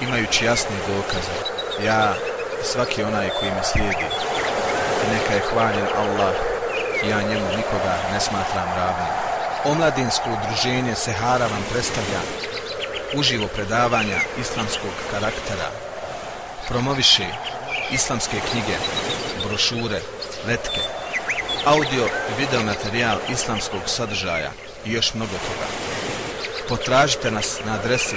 imajući jasne dokaze, ja i svaki onaj koji me slijedi, i neka je hvaljen Allah, ja njemu nikoga ne smatram ravnim. Omladinsko udruženje Sehara vam predstavlja uživo predavanja islamskog karaktera, promoviše islamske knjige, brošure, letke, audio i video materijal islamskog sadržaja i još mnogo toga. Potražite nas na adresi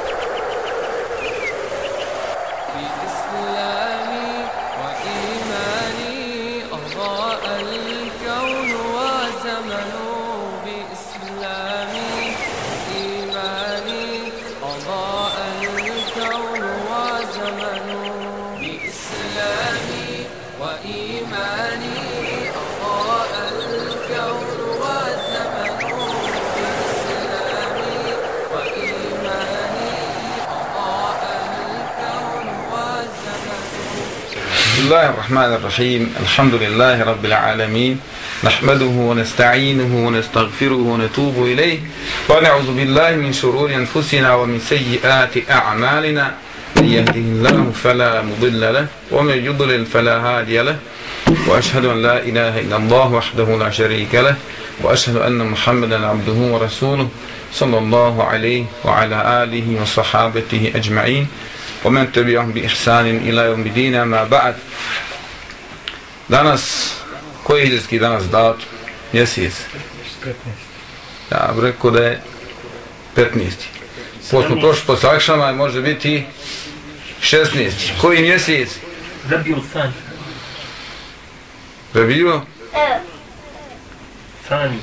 الله الرحمن الرحيم الحمد لله رب العالمين نحمده ونستعينه ونستغفره ونتوب إليه ونعوذ بالله من شرور أنفسنا ومن سيئات أعمالنا من يهده الله فلا مضل له ومن يضلل فلا هادي له وأشهد أن لا إله إلا الله وحده لا شريك له وأشهد أن محمدا عبده ورسوله صلى الله عليه وعلى آله وصحابته أجمعين ومن تبعهم بإحسان إلى يوم الدين ما بعد danas koji je hiljadski danas dat mjesec ja bih rekao da je 15. Posle prošli po sakšama može biti 16. Koji mjesec? Rabiul Thani. Rabio? Thani.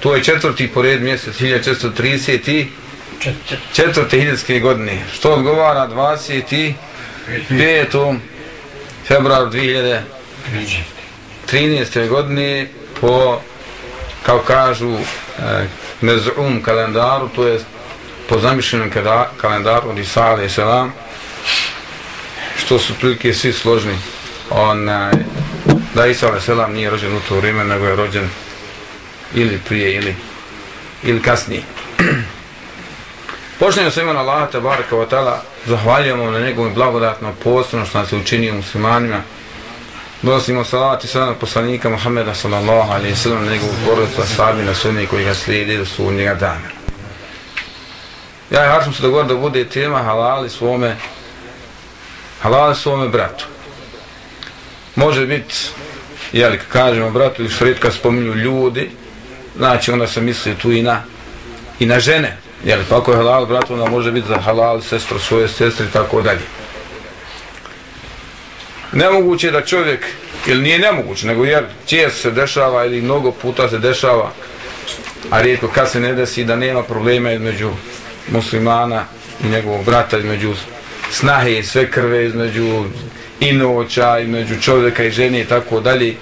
To je četvrti pored mjesec 1430 i Čet, čet, četvrte hiljadske godine. Što odgovara 25. februar 2000 13. godine po, kao kažu, e, mezum kalendaru, to je po zamišljenom kalendaru od Isa alaih što su prilike svi složni. Onaj, e, da Isa alaih nije rođen u to vrijeme, nego je rođen ili prije ili, ili kasnije. Počnemo sa imena Allaha tabaraka wa ta'ala, zahvaljujemo na njegovim blagodatnom postanu ono što nas je učinio muslimanima, Donosimo salat i salam poslanika Muhammeda sallallahu alaihi sallam na njegovu porodicu, ashabi na sunni koji ga slijedi do sunnjega dana. Ja i Harsam se dogodio da bude tema halali svome halali svome bratu. Može biti, jel, kad kažemo bratu ili šredka spominju ljudi, znači onda se misli tu i na, i na žene. Jel, pa ako je halal brat, onda može biti za halal sestro svoje sestre i tako dalje. Nemoguće je da čovjek, ili nije nemoguće, nego jer često se dešava ili mnogo puta se dešava, a rijetko kad se ne desi da nema problema između muslimana i njegovog brata, između snahe i sve krve, između i između čovjeka i žene i tako dalje.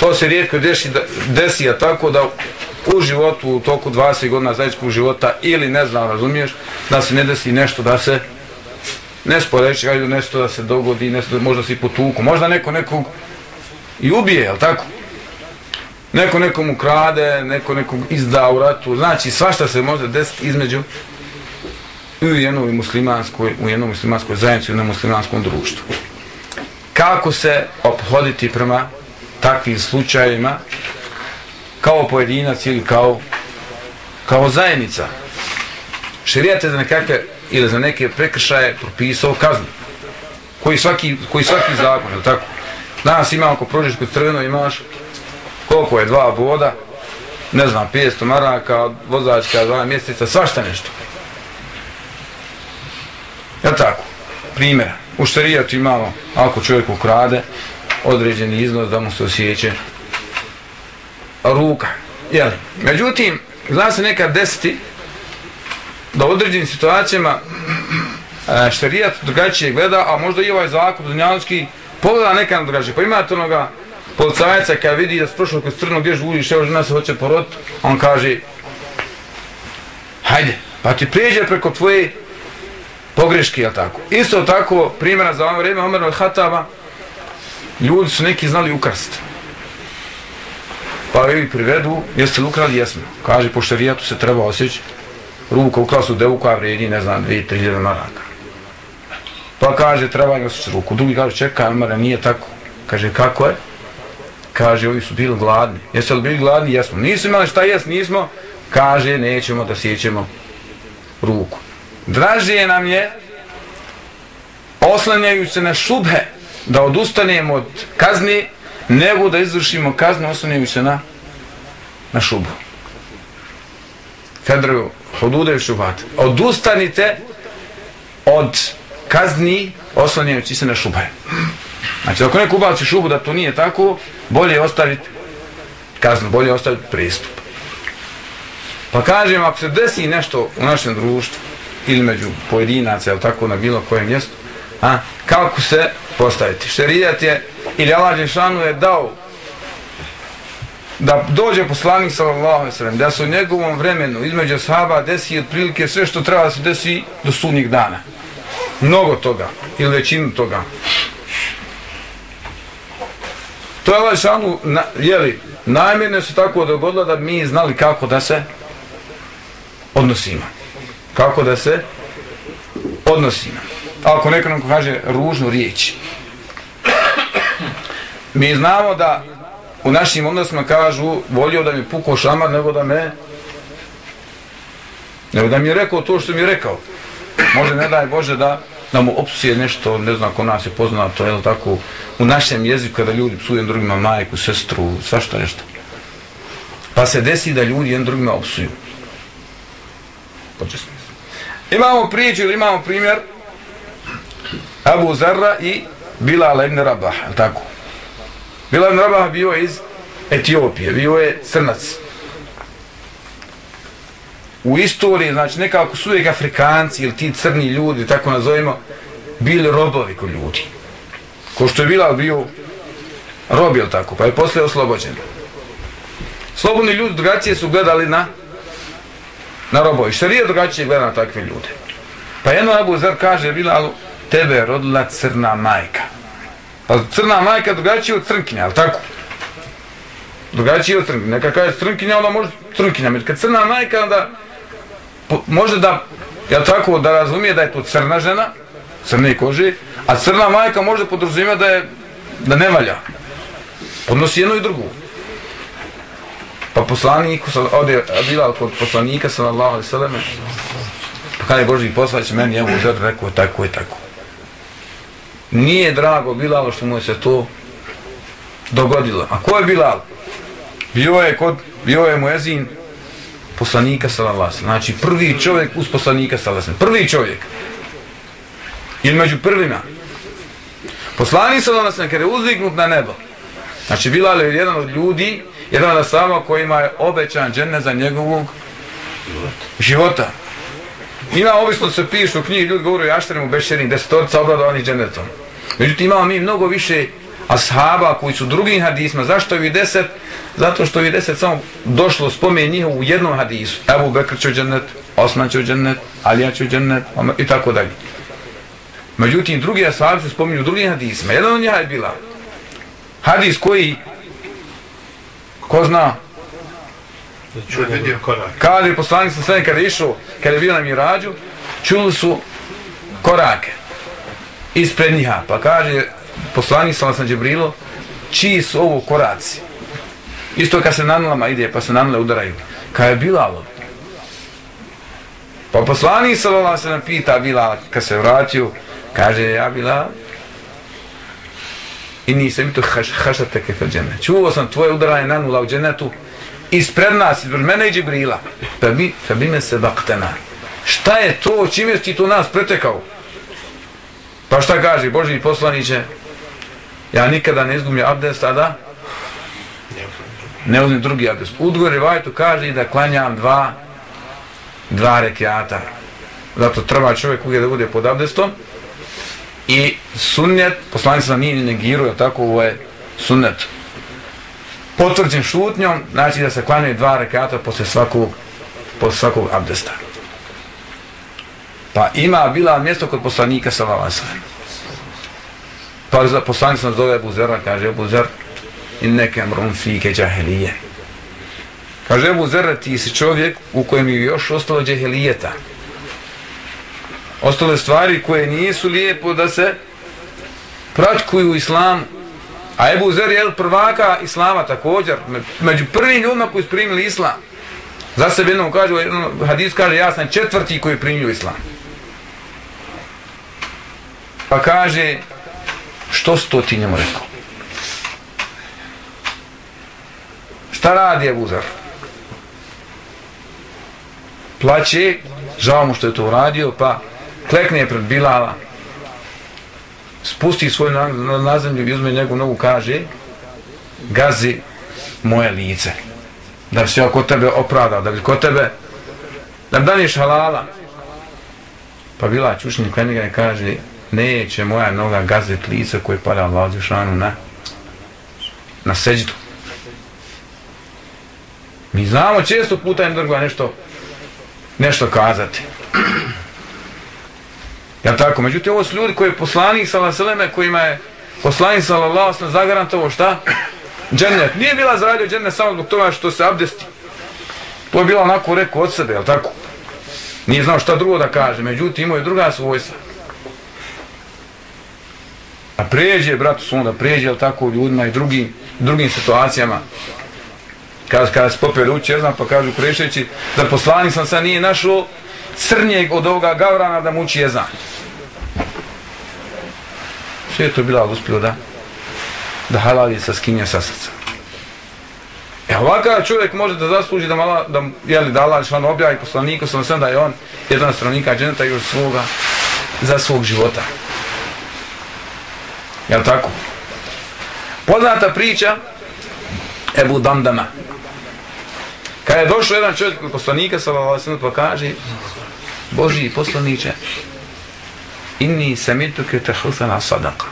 To se rijetko desi, desi a tako da u životu, u toku 20 godina zajedničkog života ili ne znam, razumiješ, da se ne desi nešto da se ne sporeći, hajde nešto da se dogodi, nešto da možda si potuku, možda neko nekog i ubije, jel tako? Neko nekom ukrade, neko nekog izda u ratu, znači svašta se može desiti između i u jednoj muslimanskoj, u jednom muslimanskoj zajednici, u jednom muslimanskom društvu. Kako se obhoditi prema takvim slučajima kao pojedinac ili kao kao zajednica? Šerijat je za nekakve ili za neke prekršaje propisao kaznu. Koji svaki, koji svaki zakon, je tako? Danas imamo ako prođeš kod crveno imaš koliko je dva boda, ne znam, 500 maraka, vozačka, dva mjeseca, svašta nešto. Je tako? Primjer, u šerijatu imamo, ako čovjek ukrade, određeni iznos da mu se osjeće ruka. Jel? Međutim, zna se nekad desiti da u određenim situacijama e, šarijat drugačije gleda, a možda i ovaj zakon dunjavski pogleda nekad drugačije. Pa imate onoga policajca kad vidi da se prošlo kroz crno gdje žuliš, evo žena se hoće porod, on kaže hajde, pa ti prijeđe preko tvoje pogreške, jel tako? Isto tako, primjera za ono vrijeme, Omer Hatava, ljudi su neki znali ukrst. Pa joj privedu, jeste li ukrali? Jesmo. Kaže, po šarijatu se treba osjeći, ruka ukrala su devu koja vredi, ne znam, 2-3 maraka. Pa kaže, treba im osjeći ruku. Drugi kaže, čekaj, Omer, nije tako. Kaže, kako je? Kaže, ovi su bili gladni. Jeste li bili gladni? Jesmo. Nismo imali šta jest, nismo. Kaže, nećemo da sjećemo ruku. Dražije nam je oslanjaju se na šubhe da odustanemo od kazni nego da izvršimo kaznu oslanjaju se na na šubu. Fedru i šubat. Odustanite od kazni oslanjajući se na šube. Znači, ako neko ubaci šubu da to nije tako, bolje je ostaviti kaznu, bolje je ostaviti pristup. Pa kažem, ako se desi nešto u našem društvu, ili među pojedinaca, ili tako na bilo kojem mjestu, a, kako se postaviti? Šerijat je, ili Allah Žešanu je dao da dođe poslanik sallallahu alejhi ve sellem da se u njegovom vremenu između sahaba desi otprilike sve što treba da se desi do sudnjeg dana. Mnogo toga ili većinu toga. To je Allah šanu, na, jeli, najmjerne se tako dogodilo da mi znali kako da se odnosimo. Kako da se odnosimo. Ako neko nam kaže ružnu riječ. Mi znamo da u našim odnosima kažu volio da mi puko šamar nego da me nego da mi je rekao to što mi je rekao. Može ne daj Bože da da mu opsuje nešto, ne znam ko nas je poznato, je tako, u našem jeziku kada ljudi psuju drugima majku, sestru, svašta nešto. Pa se desi da ljudi jedan drugima opsuju. Počesno. Imamo priču ili imamo primjer Abu Zarra i Bilal ibn Rabah, tako? Bilal Rabah bio iz Etiopije, bio je crnac. U istoriji, znači nekako su uvijek Afrikanci ili ti crni ljudi, tako nazovimo, bili robovi kod ljudi. Ko što je Bilal bio rob, je tako? Pa je posle oslobođen. Slobodni ljudi drugačije su gledali na na robovi. Šarija drugačije gleda na takve ljude. Pa jedno Abu Zar kaže Bilalu, tebe je rodila crna majka. Pa crna majka drugačije od crnkinja, ali tako? Drugačije od crnkinja. Neka kaže crnkinja, onda može crnkinja. Među kad crna majka, onda po, može da, ja tako, da razumije da je to crna žena, crne kože, a crna majka može podrazumije da je, da ne valja. Podnosi jedno i drugo. Pa poslanik, ovdje je bila kod poslanika, sallallahu alaihi sallam, pa kada je Boži poslać meni, evo žer, rekao tako i tako. Nije drago Bilalu što mu je se to dogodilo. A ko je Bilal? Bio je kod, bio je muezin poslanika sallallahu Znači prvi čovjek uz poslanika sallallahu Prvi čovjek. Ili među prvima. Poslanik sallallahu alejhi kada je uzdignut na nebo. Znači Bilal je jedan od ljudi jedan od sama kojima je obećan džennet za njegovog života. Ima obično se pišu u knjigi, ljudi govore o Ašteremu Bešerim, desetorica obradovanih dženetom. Međutim, imamo mi mnogo više ashaba koji su drugim hadisma. Zašto je deset? Zato što je deset samo došlo spomen njih u jednom hadisu. Ebu Bekr će u džennet, Osman će u džennet, Alija će u džennet i tako dalje. Međutim, drugi ashabi se spominju u drugim hadisma. Jedan od njih je bila hadis koji Ko zna? Čuli korak. Kaže poslanik sa sve kada je išao, kada je bio na mirađu, čuli su korake ispred njiha. Pa kaže poslanik sa sam Džibrilo, čiji su ovo koraci? Isto kad se nanlama ide, pa se nanle udaraju. Kada je Bilalo? Pa poslanik sa vam se nam pita Bilal, kad se vratio, kaže, ja Bilal, i nisam to hašate kefe džene. Čuo sam tvoje udaranje nanula u dženetu ispred nas, ispred mene i Džibrila. Pa bi, pa bi me se baktena. Šta je to, čime si ti to nas pretekao? Pa šta kaže Boži poslaniće? Ja nikada ne izgubim abdest, a da? Ne uzmem drugi abdest. U drugoj rivajtu kaže da klanjam dva, dva rekiata. Zato treba čovjek uvijek da bude pod abdestom. I sunnet, poslanik sam nije ni negiruje, tako ovo je sunnet. Potvrđen šutnjom, znači da se klanjaju dva rekata posle svakog, posle svakog abdesta. Pa ima bila mjesto kod poslanika sa Valasanem. Pa za poslanik sam zove Ebu Zerra, kaže Ebu Zer, in neke mrum fike. Kaže Ebu Zerra, ti si čovjek u kojem je još ostalo džahilijeta. Ostale stvari koje nisu lijepo da se pratkuju u islamu. A Ebu Zer je prvaka islama također, među prvim ljudima koji su primili islam. Za sebe jednom kaže, ono, hadis kaže, ja sam četvrti koji je primio islam. Pa kaže, što si to ti njemu rekao? Šta radi Ebu Zer? Plaće, žao mu što je to uradio, pa klekne pred Bilala, spusti svoju na, na, na zemlju i uzme njegovu nogu, kaže, gazi moje lice. Da bi se ja kod tebe opravdao, da bi kod tebe, da bi daniš halala. Pa bila čušnji kleniga i kaže, neće moja noga gazit lice koje pada Allah Žešanu na, na seđu. Mi znamo često puta im drugova nešto, nešto kazati. Ja tako, međutim ovo su ljudi koji je poslanik sa Vaseleme, kojima je poslanik sa Vaseleme zagarantovo šta? Džennet. Nije bila zaradio džennet samo zbog toga što se abdesti. To je bilo onako rekao od sebe, jel tako? Nije znao šta drugo da kaže, međutim imao je druga svojstva. A pređe, bratu svom, da pređe, jel tako, ljudima i drugim, drugim situacijama. Kada, kada se popio uči, ja znam, pa kažu prešeći, da poslanik sam sad nije našao crnjeg od ovoga gavrana da muči jezan. Sve je to bila uspio da da halali sa skinje sa srca. E ovakav čovjek može da zasluži da mala, da, jeli, da Allah član objavi poslaniku, sam sam da je on jedan stranika dženeta još svoga, za svog života. Jel tako? Poznata priča Ebu Damdama. Kada je došao jedan čovjek kod poslanika, sallallahu alejhi pa kaže: "Boži poslanice, inni samituke tahusana sadaka.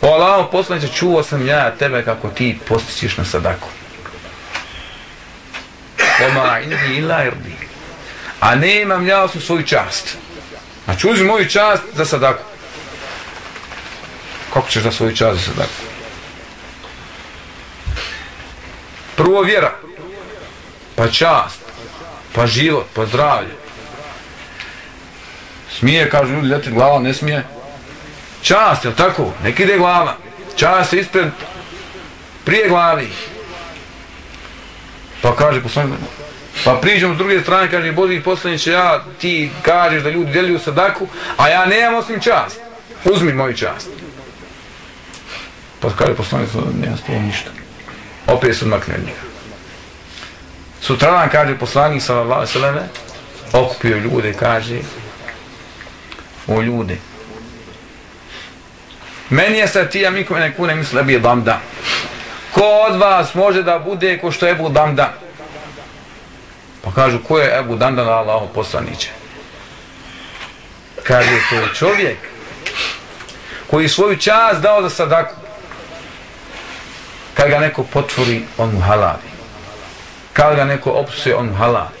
O Allah, poslanice, čuo sam ja tebe kako ti postićeš na sadaku. Oma indi ila irdi. A ne imam ja osim svoju čast. Znači uzmi moju čast za sadaku. Kako ćeš za svoju čast za sadaku? Prvo vjera pa čast, pa život, pa zdravlje. Smije, kažu ljudi, leti glava, ne smije. Čast, je tako? Nek ide glava. Čast je ispred prije glavi. Pa kaže poslanik, pa priđemo s druge strane, kaže, Boži poslaniće, ja ti kažeš da ljudi deljuju sadaku, a ja nemam osim čast. Uzmi moju čast. Pa kaže poslanik, nema s ništa. Opet se odmakne od njega. Sutradan kaže poslanik sallallahu sallam, okupio ljude kaže o ljude Meni je sa ti ja mi ne kune misle bi damda. Ko od vas može da bude ko što je Ebu Damda? Pa kažu ko je Ebu Damda na Allaho poslaniće? Kaže to je čovjek koji svoju čast dao za sadaku. Kad ga neko potvori, on mu halavi. Kad ga neko opsuje, on mu halavi.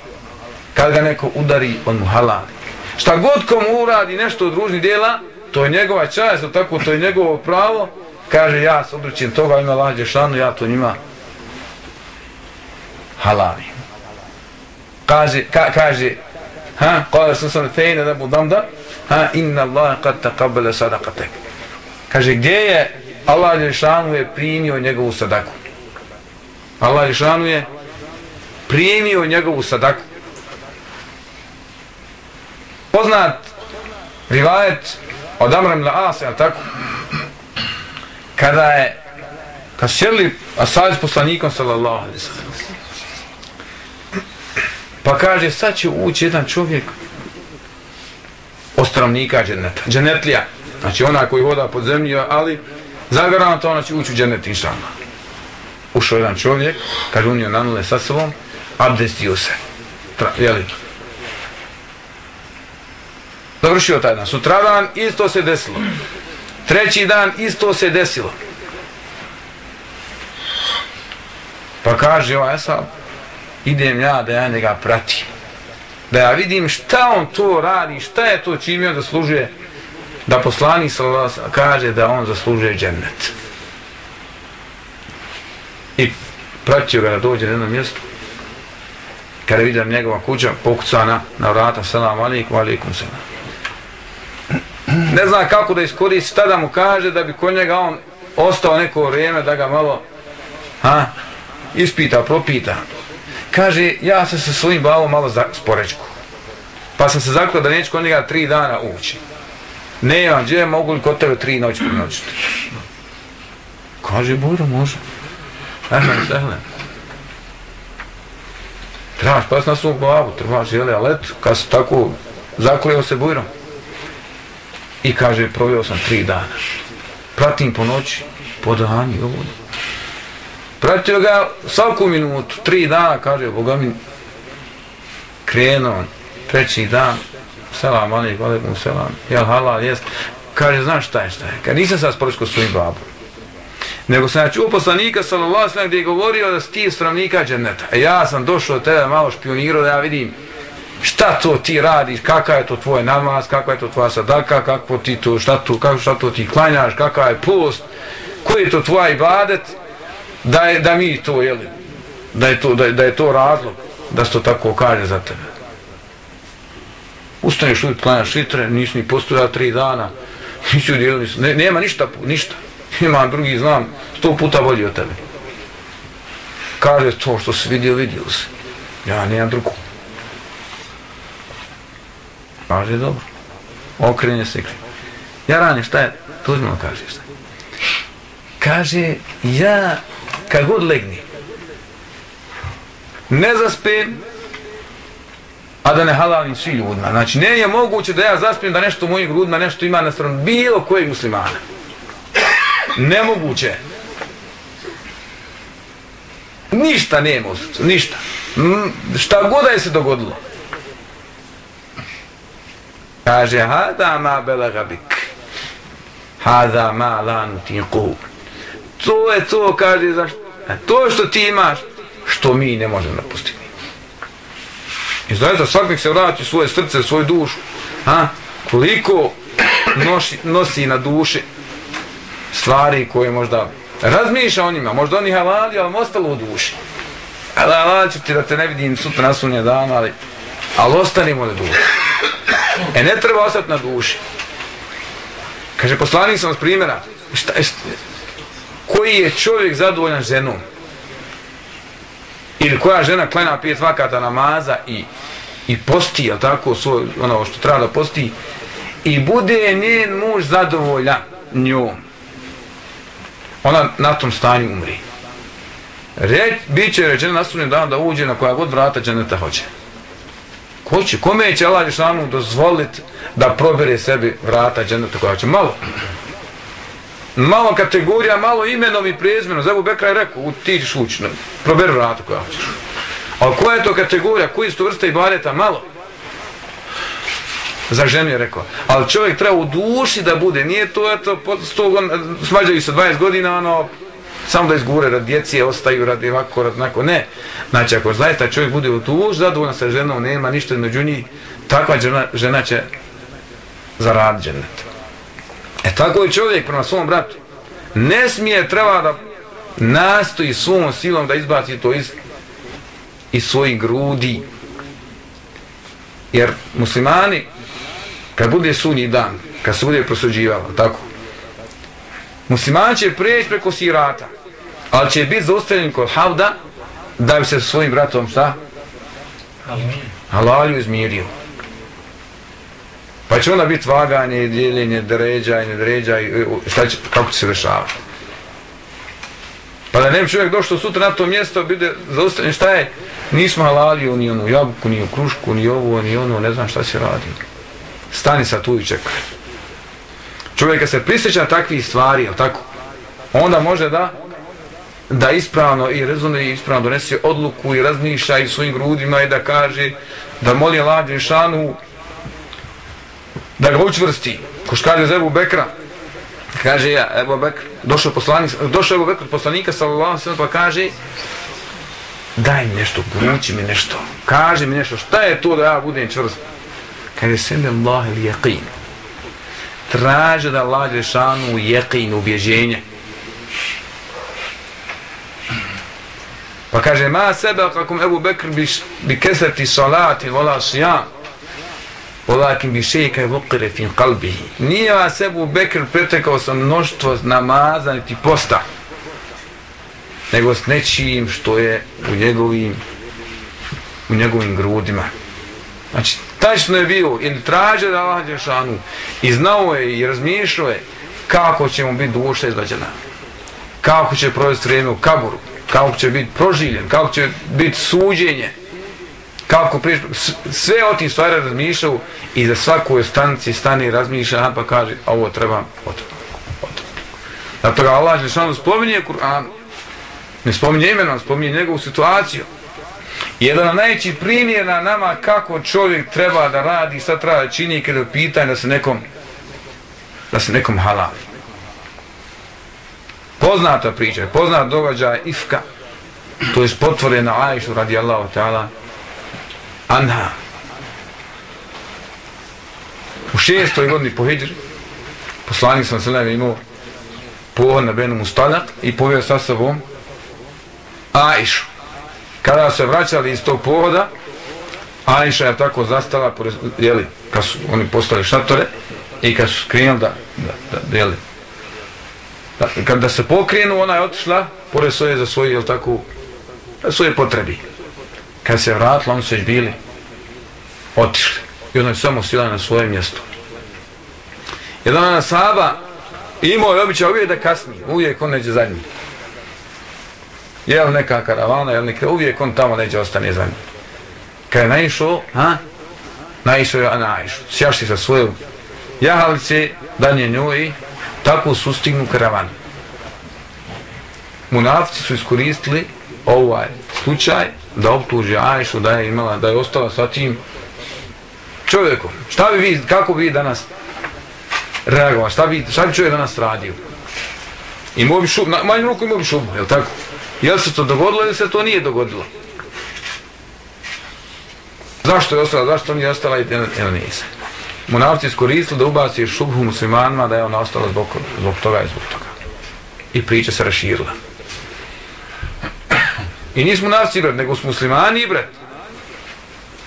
Kad ga neko udari, on mu halavi. Šta god kom uradi nešto od ružnih dijela, to je njegova čast, tako to je njegovo pravo, kaže ja se odrećem toga, ima lađe šanu, ja to njima halali. Kaže, ka, kaže, ha, kaže sam sam fejne da budam da, ha, inna Allah kad takabele sadakatek. Kaže, gdje je Allah Žešanu je primio njegovu sadaku? Allah Žešanu je primio njegovu sadaku. Poznat rivajet od Amrem la Asa, tako? Kada je kad sjeli Asad s poslanikom sallallahu alaihi sallam pa kaže sad će ući jedan čovjek ostravnika dženeta. Dženetlija. Znači ona koji hoda pod zemlju, ali zagaranto ona će ući u dženet inša Ušao jedan čovjek, kaže unio nanule sa sobom, abdestio se. Tra, jeli? Završio taj dan. Sutradan isto se desilo. Treći dan isto se desilo. Pa kaže ovaj Esab, idem ja da ja njega pratim. Da ja vidim šta on to radi, šta je to čime on zaslužuje da poslani kaže da on zaslužuje džennet. I pratio ga da dođe na jedno mjesto. Kada vidim njegova kuća, pokucana na vrata, salam alaikum, alaikum salam. Ne zna kako da iskoristi, šta da mu kaže da bi kod njega on ostao neko vrijeme da ga malo ha, ispita, propita. Kaže, ja se sa svojim bavom malo za sporečku. Pa sam se zaklao da neću kod njega tri dana ući. Ne, gdje mogu li kod tebe tri noći prinoćiti? Kaže, Bojro, može. Ehlen, ehlen. Trebaš pas na svom babu, trebaš, jel, ali eto, kad se tako zakleo se Bojrom. I kaže, provio sam tri dana. Pratim po noći, po dani, ovo. Pratio ga svaku minutu, tri dana, kaže, Boga mi, krenuo, treći dan, selam, alaikum, alaikum, selam, jel halal, jest, kaže, znaš šta je, šta je, kad nisam sad sporočko svojim babom, nego sam ja čuo poslanika, sallallahu sallam, gdje je govorio da si ti stranika dženeta, e ja sam došao od tebe malo špionirao da ja vidim, šta to ti radiš, kakav je to tvoj namaz, kakva je to tvoja sadaka, kako ti to, šta to, kako, šta to ti klanjaš, kakav je post, koji je to tvoj ibadet, da, je, da mi to, jeli, da je to, da je, da je to razlog, da se to tako kaže za tebe. Ustaneš uvijek, klanjaš šitre, nisi ni postoja tri dana, nisi dijelili, ne, nema ništa, ništa. Ima drugi, znam, sto puta bolji od tebe. Kaže to što si vidio, vidio si. Ja nemam drugu. Kaže, dobro. Okrenje se krije. Ja rani, šta je? To kaže, šta je? Kaže, ja, kad god legni, ne zaspim, a da ne halalim svi ljudima. Znači, ne je moguće da ja zaspijem da nešto u mojim grudima, nešto ima na stranu bilo kojeg muslimana. Nemoguće. Ništa nema u ništa. Šta god da je se dogodilo. Kaže, hada ma belagabik. Hada ma lan tiku. To je to, kaže, za e, To što ti imaš, što mi ne možemo napustiti. I zaista svakog se vrati svoje srce, svoju dušu. Ha? Koliko nosi, nosi na duši stvari koje možda razmišlja o njima, možda oni halali, ali ostalo u duši. Ali halali ću ti da te ne vidim sutra na sunje dana, ali, ali ostanimo na duši. E ne treba ostati na duši. Kaže, poslanik sam s primjera, šta, šta, koji je čovjek zadovoljan ženom? ili koja žena klena pijet vakata namaza i i posti, jel tako, svoj, ono što treba da posti, i bude njen muž zadovoljan njom. Ona na tom stanju umri. Reč, bit će rečeno na sudnjem danu da uđe na koja god vrata dženeta hoće. Ko će, kome će Allah Žešanu dozvoliti da probere sebi vrata dženeta koja će Malo malo kategorija, malo imenom i prezmenom. Zabu Bekra je rekao, u, ti ćeš ući, proberi vrata koja ćeš. Ali koja je to kategorija, koji su to vrste i bareta? Malo. Za ženu je rekao. Ali čovjek treba u duši da bude, nije to, eto, sto smađaju se 20 godina, ono, samo da izgure, rad djeci ostaju, radi ovako, rad onako. ne. Znači, ako zaista čovjek bude u tuž, zadovoljno sa ženom, nema ništa među njih, takva žena, žena će zaraditi ženet. E tako je čovjek prema svom bratu. Ne smije, treba da nastoji svom silom da izbaci to iz, iz svojih grudi. Jer muslimani, kad bude sunji dan, kad se bude prosuđivalo, tako, Musliman će preći preko sirata, ali će biti zaustavljen kod havda, da bi se svojim bratom šta? Halalju izmirio. Pa će onda biti vaganje, dijeljenje, dređa i nedređa i šta će, kako će se dešavati. Pa da ne bi čovjek došao sutra na to mjesto, bude zaustavljen, šta je? Nismo halalio ni onu jabuku, ni u krušku, ni ovo, ni ono, ne znam šta se radi. stani sa tu i čekaj. Čovjek kad se prisjeća takvih stvari, jel tako? Onda može da da ispravno i rezone i ispravno donese odluku i razmišlja i svojim grudima i da kaže da moli Allah šanu da ga učvrsti. Ko što kaže Zebu Bekra, kaže ja, Ebu Bekr, došao, poslanik, došao Ebu Bekr poslanika, sallallahu sallam, pa kaže daj mi nešto, poruči mi nešto, kaže mi nešto, šta je to da ja budem čvrst? Kaže, sende Allah ili jaqin. Traže da Allah Đelešanu jeqin, ubježenje. Pa kaže, ma sebe kakum Ebu Bekr bi, bi kesreti salati vola sijam, Olakim bi šejka i vukire fin kalbihi. Nije vas Ebu Bekr pretekao sa mnoštvo namaza niti posta, nego s nečijim što je u njegovim u njegovim grudima. Znači, tačno je bio, i tražio da Allah Đešanu, i znao je i razmišljao je kako će mu biti duša izvađena, kako će provesti vrijeme u kaburu, kako će biti proživljen, kako će biti suđenje, kako priš... sve o tim stvari razmišljao i za svaku stanici stani i razmišlja, pa kaže, ovo treba, ovo treba. Zato ga Allah Đešanu spominje Kur'an, ne spominje imenom, spominje njegovu situaciju. Jedan od najvećih primjera nama kako čovjek treba da radi, šta treba da čini kada pitanje da se nekom da se nekom halali. Poznata priča, poznat događaj Ifka, to je potvorena Ajšu radijallahu ta'ala Anha. U šestoj godini po Hidri, poslanik sam se nebe imao pohod na Benu Mustalak i poveo sa sobom Ajšu kada se vraćali iz tog pohoda, Ajša je tako zastala, jeli, kad su oni postali šatore, i kad su krenuli da, da, da, jeli, da, kada se pokrenu, ona je otišla, pored svoje za svoje, jel tako, svoje potrebi. Kad se vratila, oni su već bili otišli. I ona je samo sila na svoje mjesto. Jedan ona saba imao je običaj uvijek da kasni, uvijek on neđe zadnji je li neka karavana, je li neka, uvijek on tamo neće ostane za njim. Kad je naišao, ha? Naišao je, a naišao. Sjašli sa svojom jahalice, danje njoj i tako sustignu karavanu. Munafci su iskoristili ovaj slučaj da optuži Ajšu da je imala, da je ostala sa tim čovjekom. Šta bi vi, kako bi danas reagovali, šta bi, šta bi čovjek danas radio? Imao bi šub, na manju ruku imao bi šubu, je li tako? Je li se to dogodilo ili se to nije dogodilo? Zašto je ostala, zašto nije ostala ili nije se? Munavci iskoristili da ubaci šubhu muslimanima da je ona ostala zbog, zbog toga i zbog toga. I priča se raširila. I nismo munavci bret, nego smo muslimani bret.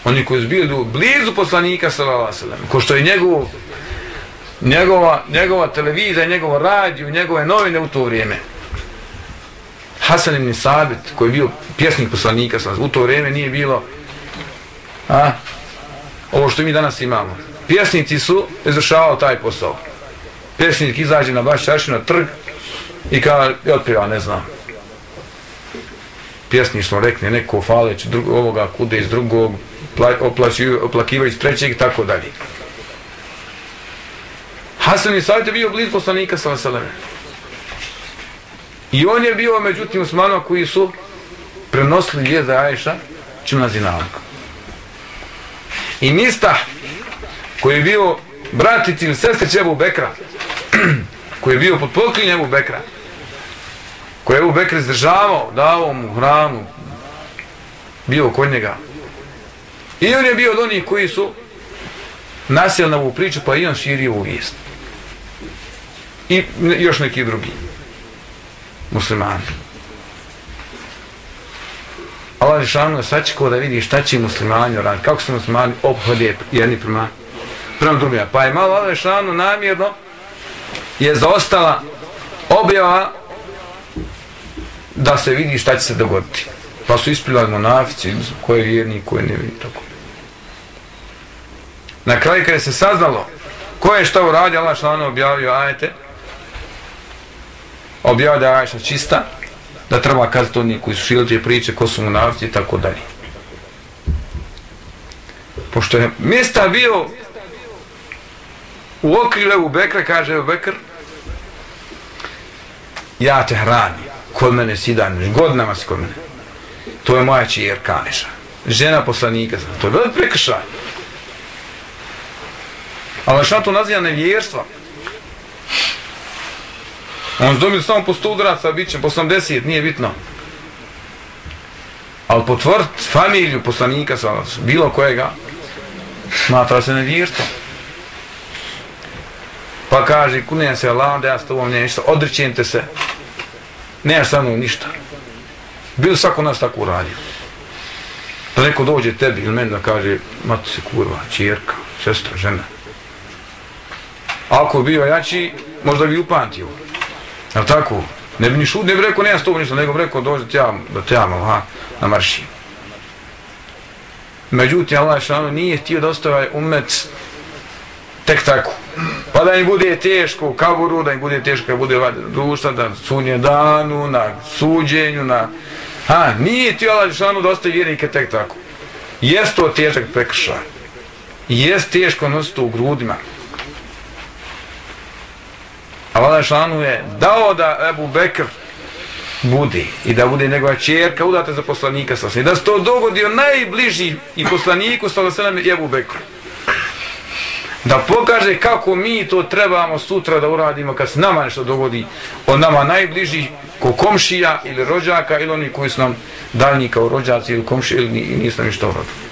Oni koji su bili blizu poslanika sallallahu alejhi ko što je njegov njegova njegova televizija, njegov radio, njegove novine u to vrijeme. Hasan ibn Sabit, koji je bio pjesnik poslanika, u to vrijeme nije bilo a, ovo što mi danas imamo. Pjesnici su izvršavali taj posao. Pjesnik izađe na baš čaršinu, na trg i kada je otpiva, ne znam. Pjesnik smo rekli, neko faleć drug, ovoga kude iz drugog, oplakiva iz trećeg i tako dalje. Hasan ibn Sabit je bio blizu poslanika, sa alejhi. I on je bio međutim usmanova koji su prenosili je za Ajša čim na. I Mista koji je bio bratić ili sestrić Ebu Bekra koji je bio pod poklinjem Ebu Bekra koji je Ebu Bekra izdržavao davao mu hranu bio kod njega. I on je bio od onih koji su nasjeli na ovu priču pa i on širio ovu vijest. I još neki drugi muslimani. Allah je šanu je sačekao da vidi šta će muslimani raditi, kako se muslimani obhode jedni prema, prema drugima. Pa je malo Allah je namjerno je zaostala objava da se vidi šta će se dogoditi. Pa su ispilali monafici, ko je vjerni, ko je nevjerni, tako. Na kraju kada se saznalo ko je šta uradio, Allah šanu objavio, ajete, objavio da je Ajša čista, da treba kazati oni koji su šilđe priče, ko su mu i tako dalje. Pošto je mjesta bio u okrile u Bekra, kaže u Bekr, ja te hranim, kod mene si dan, godinama si kod mene. To je moja čijerka, Ajša, Žena poslanika, to je velik prekršaj. Ali šta to naziva nevjerstva? On dobio samo po 100 udaraca, bit će po 80, nije bitno. Ali potvrt familiju poslanika, bilo kojega, smatra se nevjerstvom. Pa kaže, kunem se Allah, da ja s tobom nešto, odrećem te se. Nemaš sa mnom ništa. Bilo svako nas tako uradio. Da neko dođe tebi ili meni da kaže, mati se kurva, čirka, sestra, žena. Ako bio jači, možda bi upantio. Jel tako? Ne bi ni šut, ne bi rekao, nema s tobom ništa, nego bi rekao, dođe ti ja, da te ja ha, na marši. Međutim, Allah šalano nije htio da ostavaj umet tek tako. Pa da im bude teško u kaburu, da im bude teško kad bude društva, da sunje danu, na suđenju, na... Ha, nije ti Allah Žešanu da ostaje vjernike tek tako. Jest to težak prekršaj. Jest teško nositi u grudima. Allah šanu je dao da Ebu Bekr bude i da bude njegova čerka udata za poslanika sa da se to dogodio najbliži i poslaniku sa sve i Ebu Bekr. Da pokaže kako mi to trebamo sutra da uradimo kad se nama nešto dogodi od nama najbliži ko komšija ili rođaka ili oni koji su nam daljni kao rođaci ili komšija ili nisu ništa uradili.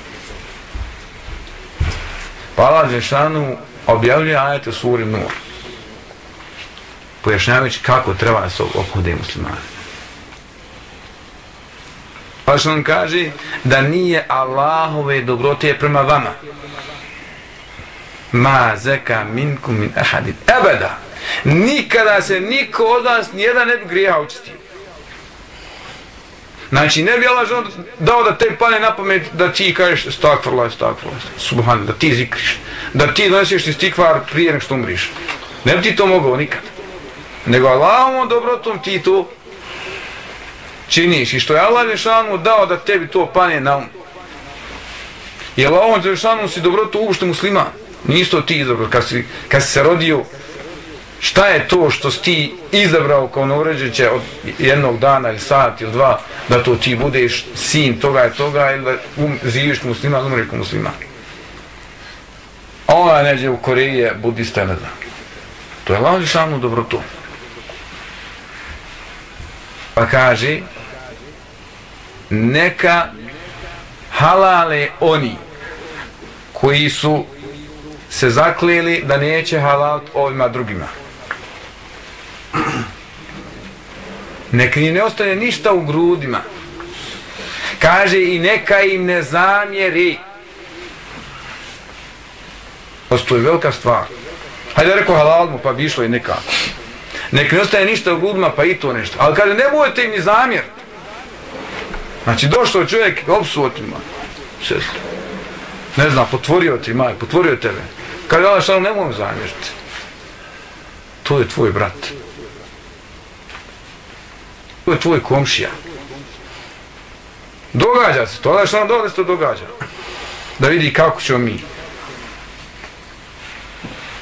Pa Allah Žešanu objavljuje ajete suri Nur pojašnjavajući kako treba se obhode muslimani. Pa što on kaže da nije Allahove dobrote prema vama. Ma zeka minkum min ahadin. Ebeda. Nikada se niko od vas nijedan ne bi grija učistio. Znači ne bi Allah dao da te pane na pamet da ti kažeš stakvrla, stakvrla subhan, da ti zikriš da ti donesiš ti stikvar prije nek što umriš. Ne bi ti to mogao nikad nego Allahom dobrotom ti to činiš i što je Allah Žešanu dao da tebi to pane na um i Allahom Žešanu si dobrotu uopšte musliman Nisi to ti izabrao, kad si, kad si se rodio, šta je to što si ti izabrao kao nauređeće od jednog dana ili sat ili dva, da to ti budeš sin toga i toga ili da um, živiš muslima, umreš kao muslima. A ona neđe u Koreji je budista, ne znam. To je laži samo dobrotu. Pa kaže, neka halale oni koji su se zaklijeli da neće halal ovima drugima. Neka ni ne ostane ništa u grudima. Kaže i neka im ne zamjeri. Postoji velika stvar. Hajde rekao halal mu pa bi išlo i nekako. Nek ne ostaje ništa u grudima pa i to nešto. Ali kaže ne budete im ni zamjer. Znači došao čovjek opsuotima. Sestro. Ne znam, potvorio ti maj, potvorio tebe. Kaže Allah šta mogu zamjeriti. To je tvoj brat. To je tvoj komšija. Događa se to. Allah šta dole se to događa. Da vidi kako ćemo mi.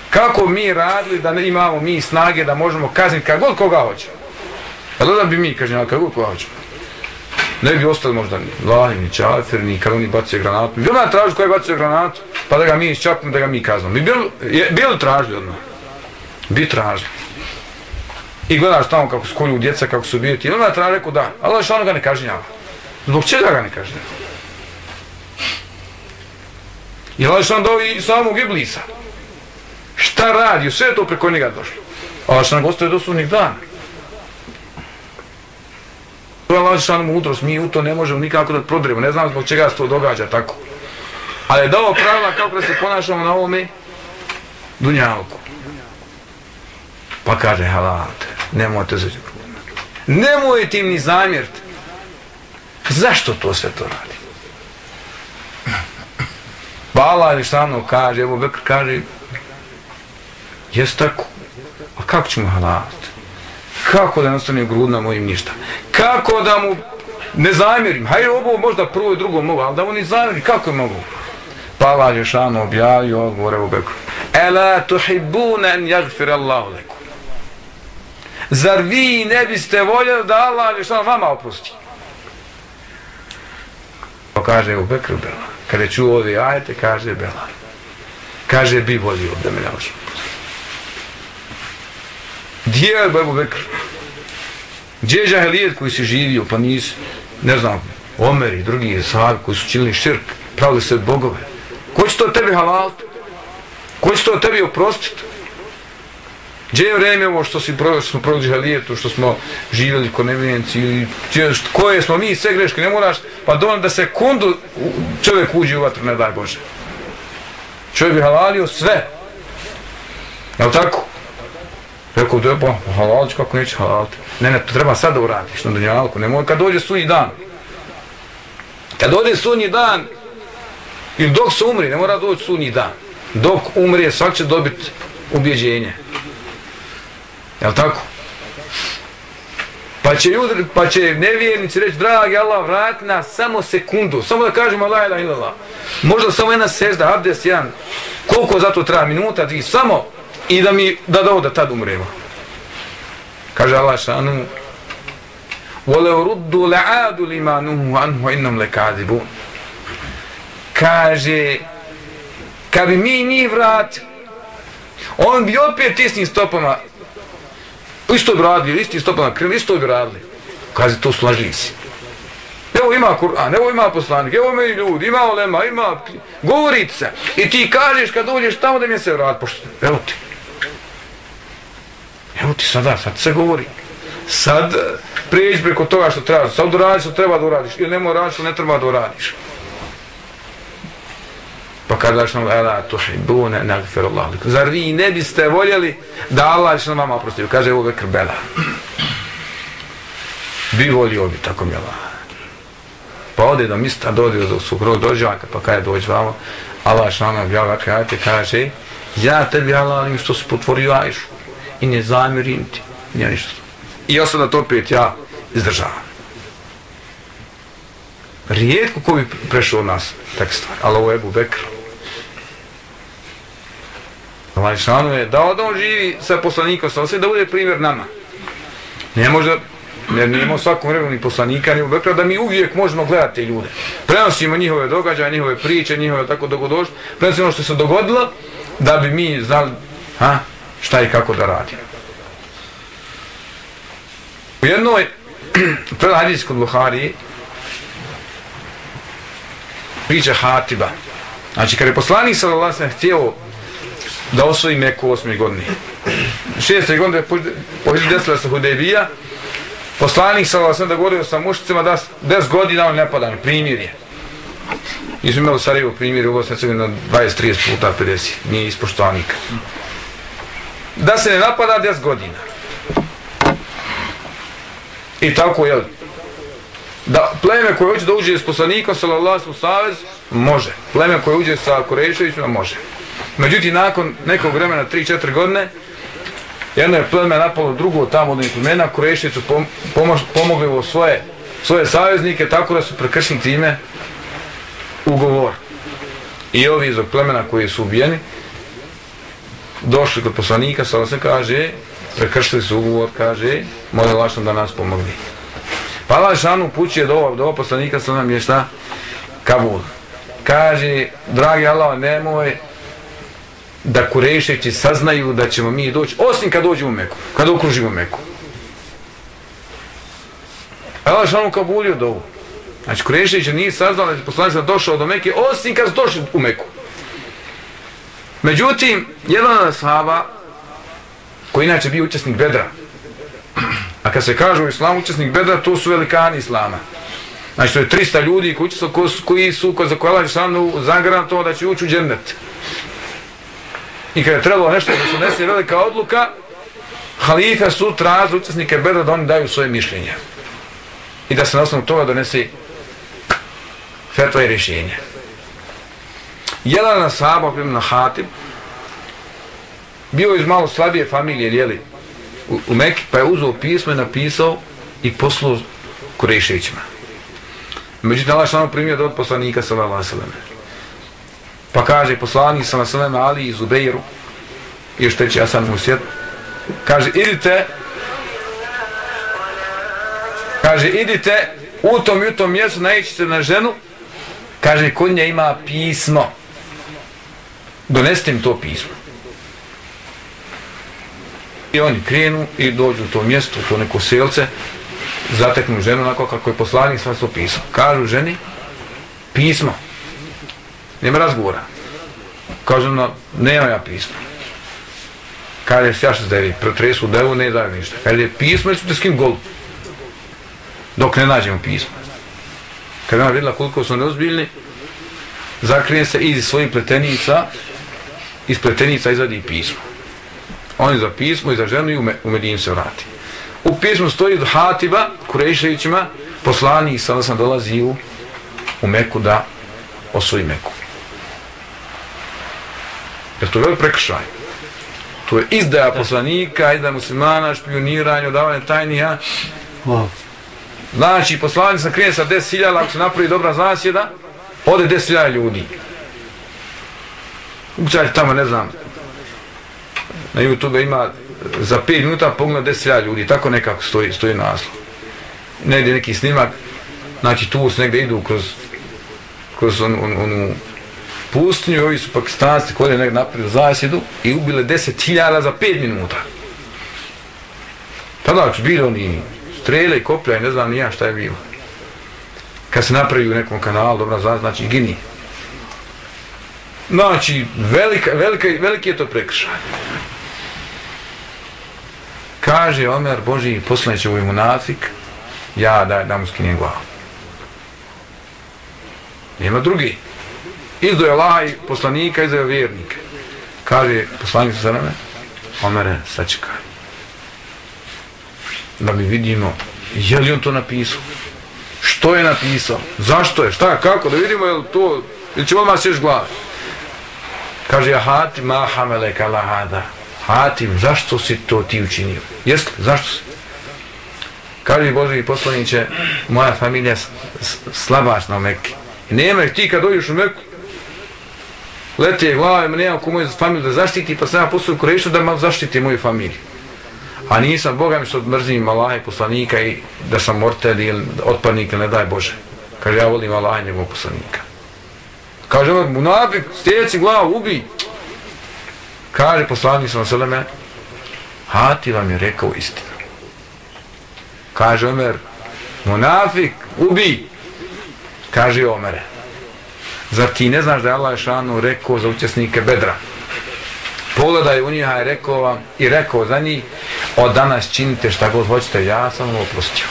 Kako mi radili da ne imamo mi snage da možemo kazniti kad god koga hoće. Pa A da bi mi kažnjali kad god koga hoće. Ne bi ostali možda ni lahim, ni čafir, ni kad oni bacio granatu. Bilo nam tražili koji je bacio granatu? pa da ga mi iščapimo, da ga mi kaznamo. Mi bili, je, bili tražili odmah. Bi tražili. I gledaš tamo kako skolju djeca, kako su bijeti. I onda treba rekao da, ali što ga ne kažnjava. Zbog čega ga ne kažnjava? I ali što on i samog iblisa. Šta radi? Sve to preko njega došlo. A što nam ostaje do sudnjeg dana. To je Allah što mudrost, mi u to ne možemo nikako da prodrimo. Ne znam zbog čega se to događa tako. Ali je dao pravila kako da se ponašamo na ovome dunjalku. Pa kaže halate, nemojte za Nemojte im ni zamjeriti. Zašto to sve to radi? Pa Allah šta kaže, evo Bekr kaže, jes tako? A kako ćemo halati? Kako da nastane grud na mojim ništa? Kako da mu ne zamjerim? Hajde ovo možda prvo i drugo mogu, ali da mu ne zamjerim, kako je mogu? Pa Allah Žešanu objavio odgovor Ebu Bekru. Ela tuhibbuna en jagfir Allahu lakum. Zar vi ne biste voljeli da Allah je što vama oprosti? Pa kaže u Bekru Bela. Kada je čuo ove ajete, kaže Bela. Kaže bi volio da me ne može. Gdje je Ebu Bekr? Gdje je Žahelijet koji se živio, pa nisu, ne znam, Omer i drugi sahabi koji su činili širk, pravili se bogove. Ko će to tebi halaliti? Ko će to tebi oprostiti? Gdje je vreme ovo što, si pro, što smo prodali žalijetu, što smo živjeli ko nevijenci, ili što, koje smo mi sve greške, ne moraš, pa dovoljno da sekundu čovjek uđe u vatru, ne daj Bože. Čovjek bi halalio sve. Je tako? Rekao, da je pa, halalić kako neće halaliti. Ne, ne, to treba sad da uradiš na dunjalku, nemoj kad dođe sunji dan. Kad dođe sunji dan, ili dok se umri, ne mora doći sunji dan. Dok umri, svak će dobiti ubjeđenje. Jel tako? Pa će, ljudi, pa će nevjernici reći, dragi Allah, vrati nas samo sekundu, samo da kažemo Allah ila ila Možda samo jedna sežda, abdes, jedan, koliko za to treba, minuta, dvije, samo, i da mi, da da da tad umremo. Kaže Allah šanu, وَلَوْ رُدُّ لَعَادُ لِمَا نُهُ عَنْهُ إِنَّمْ لَكَادِبُونَ Kaže, kad bi mi njih vratili, on bi opet istim stopama isto bi radili, isti stopama krili, isto bi radili. Kaže, to slaži si. Evo ima Kur'an, evo ima poslanik, evo ima ljudi, ima olema, ima govorica. I ti kažeš kad dođeš tamo da mi se vrati, pošto, evo ti. Evo ti sada, sad se govori. Sad eh, prijeđi preko toga što treba, sad uradiš što treba da uradiš, ili nemoj raditi što ne treba da uradiš. Pa kada daš nam ela tuhibune nagfir Allah. Zar vi ne biste voljeli da Allah što nam vama oprosti? Kaže ovo Bekr Bela. Bi volio bi tako mi Allah. Pa ode do mista, dođe do sukrog dođaka, pa kada dođe vamo, Allah što nam objavlja kaže ja tebi Allah što si potvorio ajšu i ne zamirim ti. Nije ništa. I ja sam da to opet ja izdržavam. Rijetko ko bi prešao nas tak stvar, ali ovo je Ebu Bekr. Ovaj je dao da on živi sa poslanikom, sa osim da bude primjer nama. Ne može, jer nije imao svakom vremenu ni poslanika, ni Bekra, da mi uvijek možemo gledati te ljude. Prenosimo njihove događaje, njihove priče, njihove tako dogodošće, prenosimo ono što se dogodilo, da bi mi znali ha, šta i kako da radi. U jednoj predhadijskoj Buhari priča Hatiba. Znači, kada je poslanik sallallahu alejhi htio da osvoji Meku u osmi godini. Šeste godine po desila se Hudebija, poslanik sallallahu alejhi da govorio sa mušicima da 10 godina on ne pada, primjer je. Nisu imali Sarajevo primjer u Bosni na 20-30 puta 50, nije ispoštovanika. Da se ne napada 10 godina. I tako je. Da pleme koje hoće da uđe s poslanikom sallallahu savez, može. Pleme koje uđe sa Kureševićima, može. Međutim, nakon nekog vremena, 3-4 godine, jedno je pleme napalo drugo tamo od plemena, Kurešević su pomogli u svoje, svoje saveznike, tako da su prekršili time ugovor. I ovi iz plemena koji su ubijeni, došli kod poslanika, sallallahu se kaže, prekršili su ugovor, kaže, može lašan da nas pomogli. Pa Lašan upućuje do ovog, do ovog poslanika sa nam je šta? Kabul. Kaže, dragi Allah, nemoj da kurešeći saznaju da ćemo mi doći, osim kad dođemo u Meku, kad okružimo Meku. Allah šanu kabulio do ovog. Znači, kurešeći nije saznao da je poslanica došao do Meke, osim kad došli u Meku. Međutim, jedan od sahaba, koji inače bio učesnik Bedra, A kad se kaže u islamu učesnik bedra, to su velikani islama. Znači to je 300 ljudi koji su, koji su ko za koja laži sanu zagaran to da će ući u džennet. I kada je trebalo nešto da se nese velika odluka, halife su tražili učesnike bedra da oni daju svoje mišljenje. I da se na osnovu toga donese fetva i rješenje. Jedan na sahaba, na Hatib, bio iz malo slabije familije, jeli, u, u Mekke, pa je uzao pismo i napisao i poslao Kureševićima. Međutim, Allah što ono primio od poslanika sallallahu alaihi sallam. Pa kaže poslanik sallallahu alaihi Ali i Zubeiru, i što će Asan sam. Kaže, idite, kaže, idite u tom i u tom mjestu, naićete na ženu, kaže, kod nje ima pismo. Donesite im to pismo. I oni krenu i dođu u to mjesto, u to neko selce, zateknu ženu onako kako je poslanik sva to pisao. Kažu ženi, pismo. Nema razgovora. Kažu ona, nema ja pismo. Kaže, ja što zdevi, pretresu devu, ne daju ništa. Kaže, pismo, ću te skim gol? Dok ne nađemo pismo. Kad ona vidjela koliko su neozbiljni, zakrije se iz svojih pletenica, iz pletenica izvadi pismo. On za pismo i za ženu i u Medinu se vrati. U pismu stoji od Hatiba, Kureševićima, poslanik sada sam dolazi u, u Meku da osvoji Meku. Jer to je velik prekršaj. To je izdaja poslanika, izdaja muslimana, špioniranje, odavanje tajni, ja. Znači, poslanik sam krije sa 10.000, ako se napravi dobra zasjeda, ode 10.000 ljudi. Ukucajte tamo, ne znam, na YouTube ima za 5 minuta pogleda 10.000 ljudi, tako nekako stoji, stoji naslov. Negdje neki snimak, znači tu se negdje idu kroz, kroz on, on, onu pustinju, ovi su pakistanci koji je negdje napravili zasjedu i ubile 10.000 za 5 minuta. Tada su bili oni strele i koplja i ne znam nija šta je bilo. Kad se napravi u nekom kanalu, dobra zna, znači gini. Znači, velika, velika, veliki je to prekršaj. Kaže Omer, Boži, poslaniće ovaj munafik, ja da, da mu skinjem glavu. Nema drugi. Izdoje Allah i poslanika, izdoje vjernike. Kaže poslanik sa zrame, Omere, sačekaj. Da mi vidimo, je li on to napisao? Što je napisao? Zašto je? Šta, kako? Da vidimo je li to, ili će odmah sješ glave? Kaže, hati ma hamele kalahada. Hatim, zašto si to ti učinio? Jesi Zašto si? Kaže Boži poslaniće, moja familija slabašna u Mekke. I nema ih ti kad dođeš u Meku, leti glave, nema ko moju familiju da zaštiti, pa sam ja postoju Kurešu da malo zaštiti moju familiju. A nisam, Boga mi što mrzim Allaha i poslanika i da sam mortel ili otpadnik ne daj Bože. Kaže, ja volim Allaha i njegov poslanika. Kaže, ono, munafik, stjeci glavu, ubi. Kaže poslanik sa Seleme, Hati vam je rekao istinu. Kaže Omer, munafik, ubi. Kaže Omere, zar ti ne znaš da je Allah Šanu rekao za učesnike Bedra? Pogledaj u njiha je rekao vam i rekao za njih, od danas činite šta god hoćete, ja sam vam oprostio.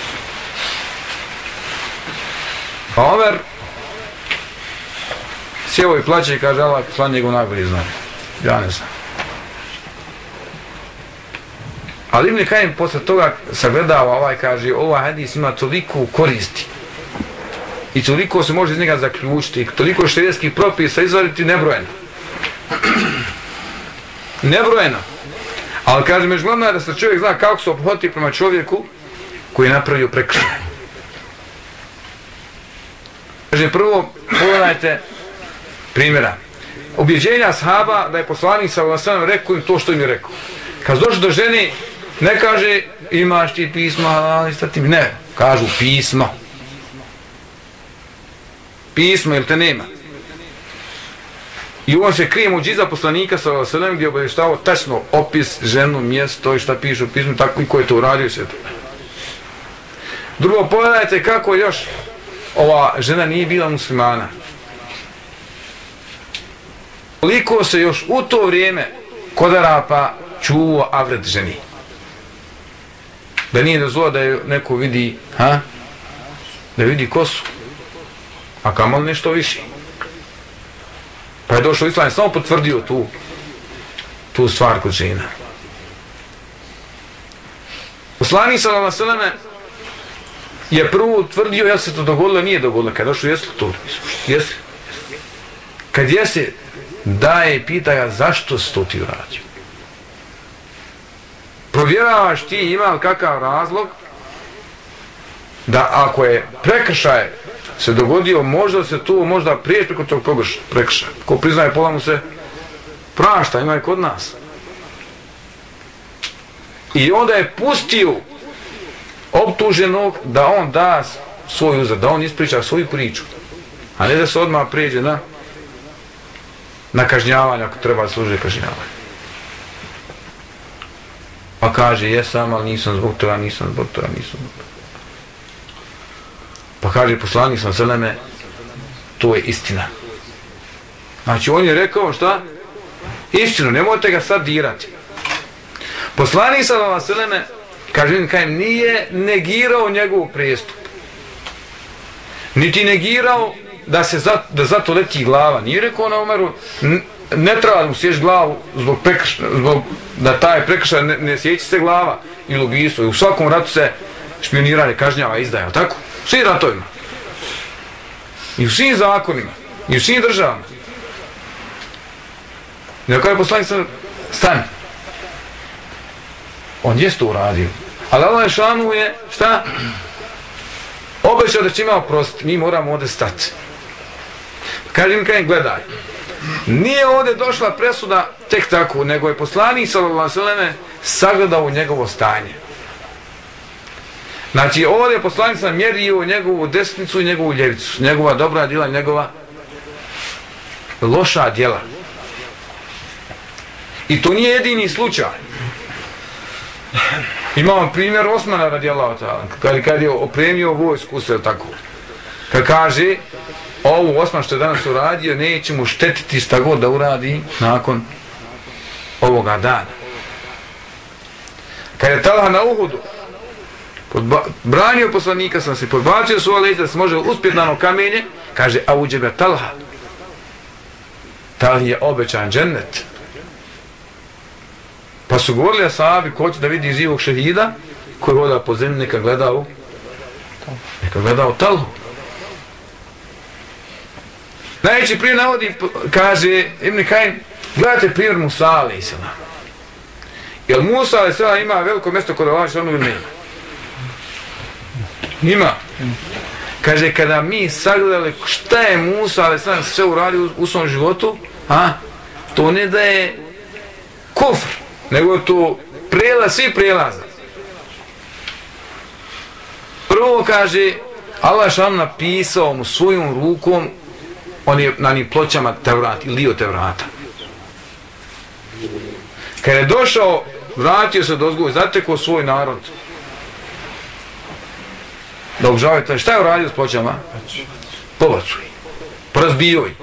Pa Omer, sjeo i plaće i kaže Allah, slan njegov najbolji zna. Ja ne znam. Ali Ibn Kajim posle toga sagledava ovaj, kaže, ovaj hadis ima toliko koristi. I toliko se može iz njega zaključiti, toliko šerijetskih propisa izvariti nebrojeno. nebrojeno. Ali kaže, među glavno je da se čovjek zna kako se obhoti prema čovjeku koji je napravio prekršaj. Kaže, prvo, pogledajte primjera. Ubjeđenja sahaba da je poslanik sa Vlasanom rekao im to što im je rekao. Kad došli do žene, Ne kaže imaš ti pisma, ali šta ti ne, kažu pisma. Pisma ili te nema? I on se krije muđiza poslanika sa Vaselem gdje je obavještavao tačno opis, ženu, mjesto i šta piše u pismu, tako i ko je to uradio sve to. Drugo, pogledajte kako još ova žena nije bila muslimana. Koliko se još u to vrijeme kod Arapa čuo avret ženi da nije dozvola da je neko vidi, ha? Da vidi kosu. A kamal nešto više. Pa je došao Islam, samo potvrdio tu, tu stvar kod žena. Poslani sallallahu alejhi je prvo tvrdio ja se to dogodilo, nije dogodilo. Kad došao jesu to? Jesi? Kad jesi, daje i pita ga zašto si to ti uradio provjeravaš ti ima li kakav razlog da ako je prekršaj se dogodio, možda se tu možda prije preko tog prekršaja. Ko priznaje pola mu se prašta, ima je kod nas. I onda je pustio optuženog da on da svoj uzor, da on ispriča svoju priču. A ne da se odmah prijeđe na na kažnjavanje ako treba služiti kažnjavanje. Pa kaže, jesam, ali nisam zbog toga, nisam zbog toga, nisam zbog toga. Pa kaže, poslanik sam Seleme, to je istina. Znači, on je rekao, šta? Istinu, nemojte ga sad dirati. Poslanik sam Seleme, kaže, kajem, nije negirao njegov prestup. Niti negirao da se za, da zato leti glava. Nije rekao na Omeru, ne treba da mu sjeći glavu zbog, prekrš, zbog da taj prekršaj ne, ne sjeći se glava ili ubijstvo. I u svakom ratu se špioniranje kažnjava, izdaje, tako? Svi ratovima. I u svim zakonima. I u svim državama. I na kraju poslanik sam, stani. On jeste uradio. Ali Allah šanu je, šta? Obećao da će ima oprostiti. Mi moramo ovdje stati. Kaže mi gledaj. Nije ovdje došla presuda tek tako, nego je poslanik sallallahu sagledao u njegovo stanje. Znači ovdje je poslanik sam mjerio njegovu desnicu i njegovu ljevicu, njegova dobra djela njegova loša djela. I to nije jedini slučaj. Imamo primjer Osmana radijallahu ta'ala, kad, kad je opremio vojsku, sve tako. Kad kaže, ovo Osman što je danas uradio, neće mu štetiti šta god da uradi nakon ovoga dana. Kad je Talha na Uhudu, podba, branio poslanika, sam se podbacio svoje leđe da se može uspjeti na ono kamenje, kaže, a uđe ga Talha. Talha je obećan džennet. Pa su govorili asabi, ko će da vidi živog šehida, koji voda po zemlji, neka gledao, neka gledao Talhu. Najveći primjer navodi, kaže Ibn Kajim, gledajte primjer Musa a.s. Jel Musa a.s. ima veliko mjesto kod Allah šalom ili nema? Ima. Kaže, kada mi sagledali šta je Musa a.s. sve uradio u, u svom životu, a, to ne da je kufr, nego je to prelaz, svi prelaza. Prvo kaže, Allah šalom napisao mu svojom rukom on je na njim ploćama Tevrat ili te Tevrata. Kad je došao, vratio se do zgoja, zatekao svoj narod. Da obžavaju taj, šta je uradio s ploćama? Pobacuj. Porazbijoj.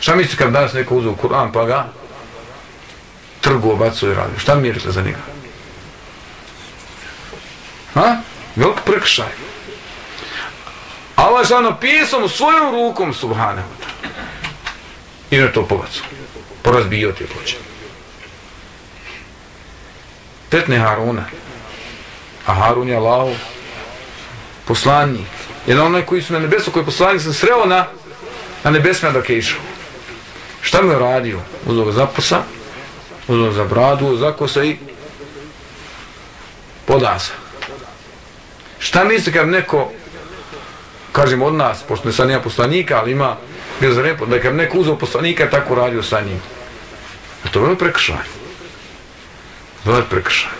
Šta mislite kad danas neko uzeo Kur'an pa ga trgu obacuje radio? Šta mi je za njega? Ha? Velik prekršaj. Allah je napisao svojom rukom subhanahu i na to povacu porazbio te ploče. Petne Haruna. A Harun je Allah poslanik. Jedan onaj koji su na nebesu koji je poslanik sam sreo na na nebesme dok je išao. Šta mu je radio? Uzao ga za posa uzao za bradu za kosa i podasa šta misli kad neko kažem od nas, pošto ne sam ja poslanika, ali ima bez repo, da kad neko uzao poslanika, tako radio sa njim. A to je prekršaj. To je prekršaj.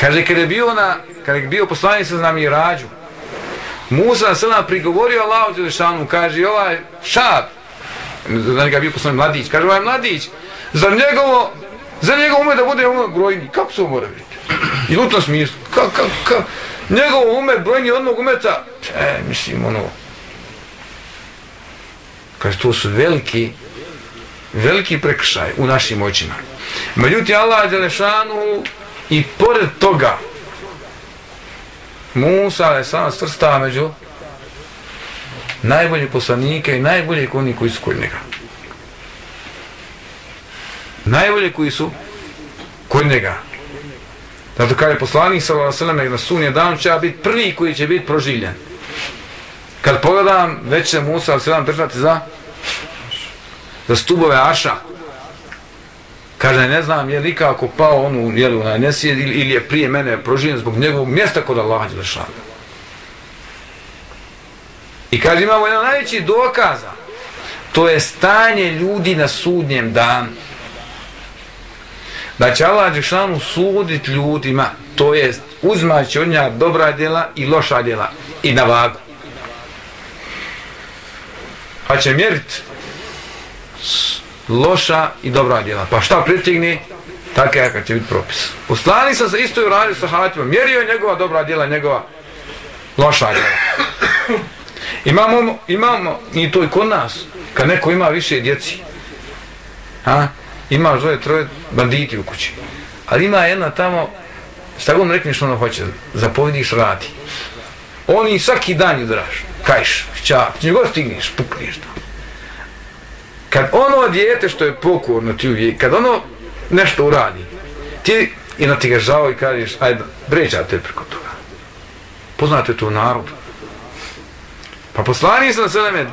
Kaže, kada je bio, na, kada je bio poslanik sa znam i rađu, Musa se nam prigovorio Allahu Đelešanu, kaže, ovaj šab, za njega bio poslanik mladić, kaže, ovaj mladić, za njegovo, za njegovo ume da bude ono grojni, kako se mora biti? I u tom smislu, kako, kako, kako, njegov umet, brojni odnog umeta, e, mislim, ono, kaže, to su veliki, veliki prekršaj u našim očima. Međutim, Allah je i pored toga, Musa je sam svrstava među najbolje poslanike i najbolje oni koji su kod njega. Najbolje koji su kod njega. Zato kada je poslanik sallallahu na sunje dan će biti prvi koji će biti proživljen. Kad pogledam, već će Musa sallallahu držati za za stubove Aša. Kaže, ne znam, je li kako pao onu, je li onaj nesijed, ili, ili je prije mene proživljen zbog njegovog mjesta kod Allaha Đelešana. I kaže, imamo jedan najveći dokaza, to je stanje ljudi na sudnjem danu da će Allah Đešanu sudit ljudima, to jest uzmaći od njega dobra djela i loša djela i na vagu. Pa će mjeriti loša i dobra djela. Pa šta pritigne, tako je kad će biti propis. Poslani sam se isto i uradio sa hatima, mjerio je njegova dobra djela, njegova loša djela. Imamo, imamo i to i kod nas, kad neko ima više djeci, ha? Ima dvoje, troje banditi u kući, ali ima jedna tamo, šta god rekneš ono hoće, zapovediš radi. Oni svaki dan udraš, kajš, čap, gdje god stigneš, pukneš tamo. Kad ono dijete što je pokorno ti uvijek, kad ono nešto uradi, ti i na ti ga žao i kažeš, ajde, bređate preko toga. Poznate to narod. Pa poslani sam se na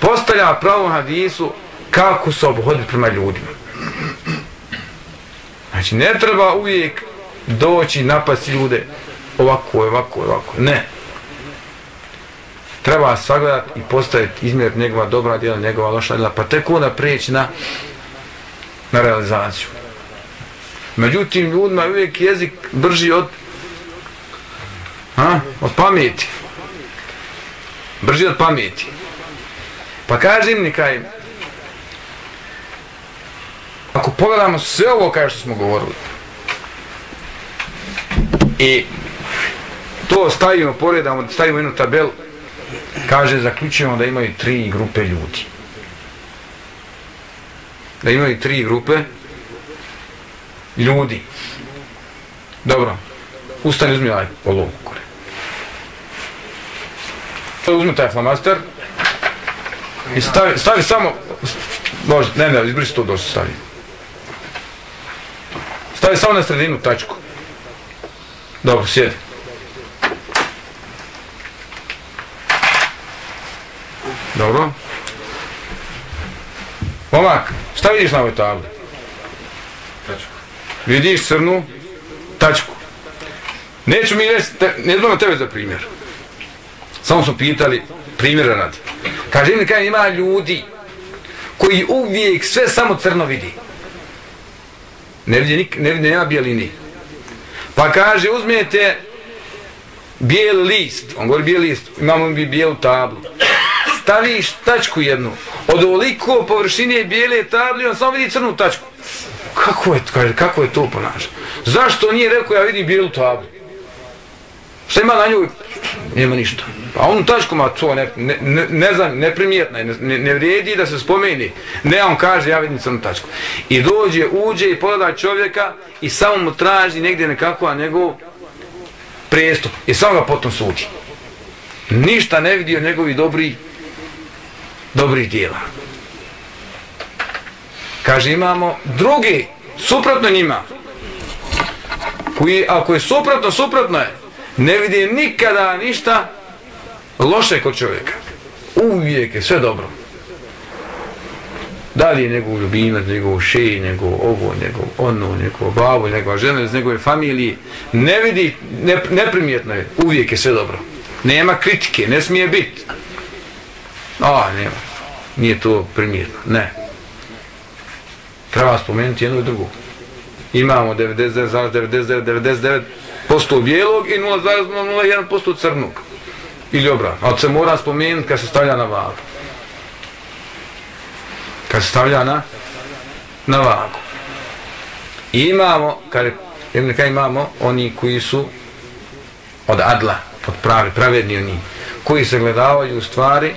postavlja pravom hadisu kako se obhoditi prema ljudima. Znači, ne treba uvijek doći napasti ljude ovako, ovako, ovako. Ne. Treba sagledati i postaviti, izmjeriti njegova dobra djela, njegova loša djela, pa tek onda preći na, na realizaciju. Međutim, ljudima uvijek jezik brži od, a, od pameti brži od pameti. Pa kaže mi nikaj ako pogledamo sve ovo kao što smo govorili, i to stavimo, poredamo, stavimo jednu tabelu, kaže, zaključujemo da imaju tri grupe ljudi. Da imaju tri grupe ljudi. Dobro, ustani uzmi ovaj olovku. Uzmi taj flamaster i stavi, stavi samo, može, ne, ne, izbrisi to došto stavi. Stavi samo na sredinu tačku. Dobro, sjedi. Dobro. Momak, šta vidiš na ovoj tabli? Tačku. Vidiš crnu tačku. Neću mi reći, ne znam na tebe za primjer. Samo su pitali, primjera radi. Kaže mi kaj ima ljudi koji uvijek sve samo crno vidi. Ne vidi, nik, ne vidi, nema bijeline. Pa kaže, uzmijete bijeli list, on govori bijeli list, imamo bi bijelu tablu. Staviš tačku jednu, od ovoliko površine bijele table, on samo vidi crnu tačku. Kako je, kaže, kako je to ponaša? Zašto nije rekao, ja vidim bijelu tablu? Šta ima na njoj? Nema ništa. A on tačku ma to ne, ne, ne, ne znam, neprimjetno je, ne, ne vrijedi da se spomeni. Ne, on kaže, ja vidim crnu tačku. I dođe, uđe i pogleda čovjeka i samo mu traži negdje nekako, a njegov prestup. I samo ga potom sudi. Ništa ne vidio njegovi dobri, dobri dijela. Kaže, imamo drugi, suprotno njima, koji, ako je suprotno, suprotno je, ne vidi nikada ništa loše kod čovjeka. Uvijek je sve dobro. Da li je njegov ljubimac, njegov šej, njegov ovo, njegov ono, njegov babo, njegova žena iz njegove familije, ne vidi, ne, neprimjetno je, uvijek je sve dobro. Nema kritike, ne smije biti. A, nema. Nije to primjetno. Ne. Treba spomenuti jedno i drugo. Imamo 99,99 99% bijelog i 0,01% crnog ili obrat. Ali se mora spomenuti kad se stavlja na vagu. Kad se stavlja na, na vagu. I imamo, kad, kad imamo oni koji su od adla, od pravi, pravedni oni, koji se gledavaju u stvari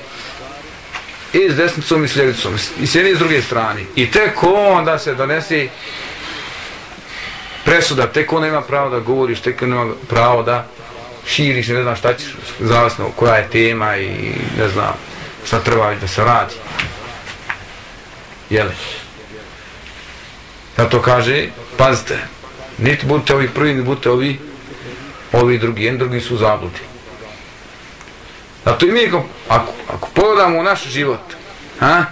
i s desnicom i s ljevicom, i s jedne i s druge strane. I tek onda se donesi presuda, tek on ima pravo da govoriš, tek on ima pravo da širiš, ne znam šta ćeš, zavisno koja je tema i ne znam šta treba da se radi. Jeli? Zato kaže, pazite, niti budite ovi prvi, niti budite ovi, ovi drugi, jedan drugi su zabludi. Zato i mi, ako, ako pogledamo u naš život, a,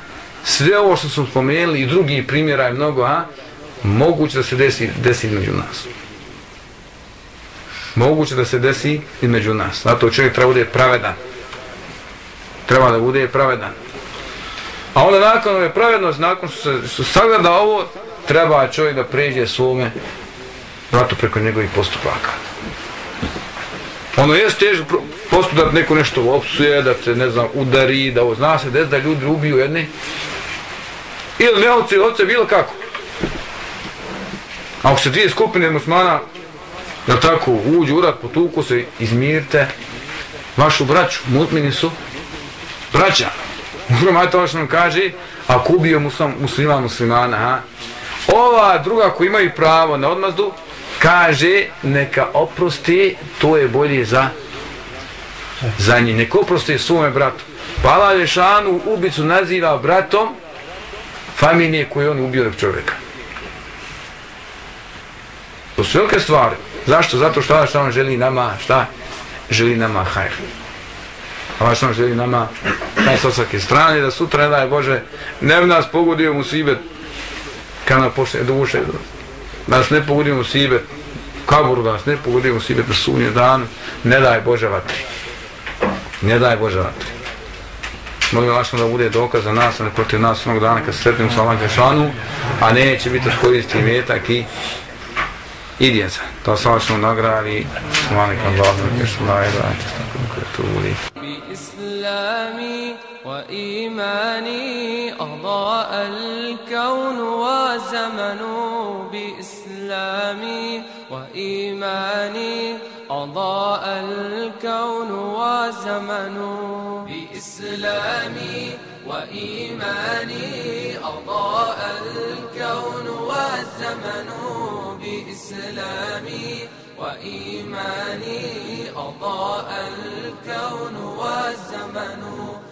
sve ovo što smo spomenuli i drugi primjera je mnogo, a, moguće da se desi, desi među nas moguće da se desi između nas. Zato čovjek treba bude pravedan. Treba da bude pravedan. A onda nakon ove pravednosti, nakon što se što sagleda ovo, treba čovjek da pređe svome vratu preko njegovih postupaka. Ono je teško postup da neko nešto opsuje, da te, ne znam, udari, da ovo zna se des da ljudi ubiju jedni. Ili ne oce, ovce bilo kako. Ako se dvije skupine musmana, Jel tako, uđu u rat, potuku se, izmirte vašu braću, mutmini su braća. Uzmano je to što nam kaže, ako ubio muslim, muslima muslimana, ha? ova druga koji imaju pravo na odmazdu, kaže neka oprosti, to je bolje za za njih. Neka oprosti svome bratu. Pa Allah Lešanu ubicu naziva bratom familije koju on ubio čovjeka. To su velike stvari. Zašto? Zato što Allah Žešanu želi nama, šta? Želi nama hajr. Allah Žešanu želi nama taj sa svake strane, da sutra ne daj Bože, ne bi nas pogodio mu sibet kad nam počne duše, da nas ne pogodimo sibet kaburu, da nas ne pogodimo sibet na sunje dan, ne daj Bože vatri. Ne daj Bože vatri. Molim vas da bude dokaz za nas, ali protiv nas onog dana kad se sretimo sa Allah Žešanu, a neće biti koristi metak i i djeca. To sačno nagradi. Subhanak Allahum, kešmaj, vrati, stakom kretuli. إسلامي وإيماني أضاء الكون وزمن بإسلامي وإيماني أضاء الكون وزمن بإسلامي وإيماني أضاء الكون والزمن بإسلامي. وإيماني أضاء الكون والزمن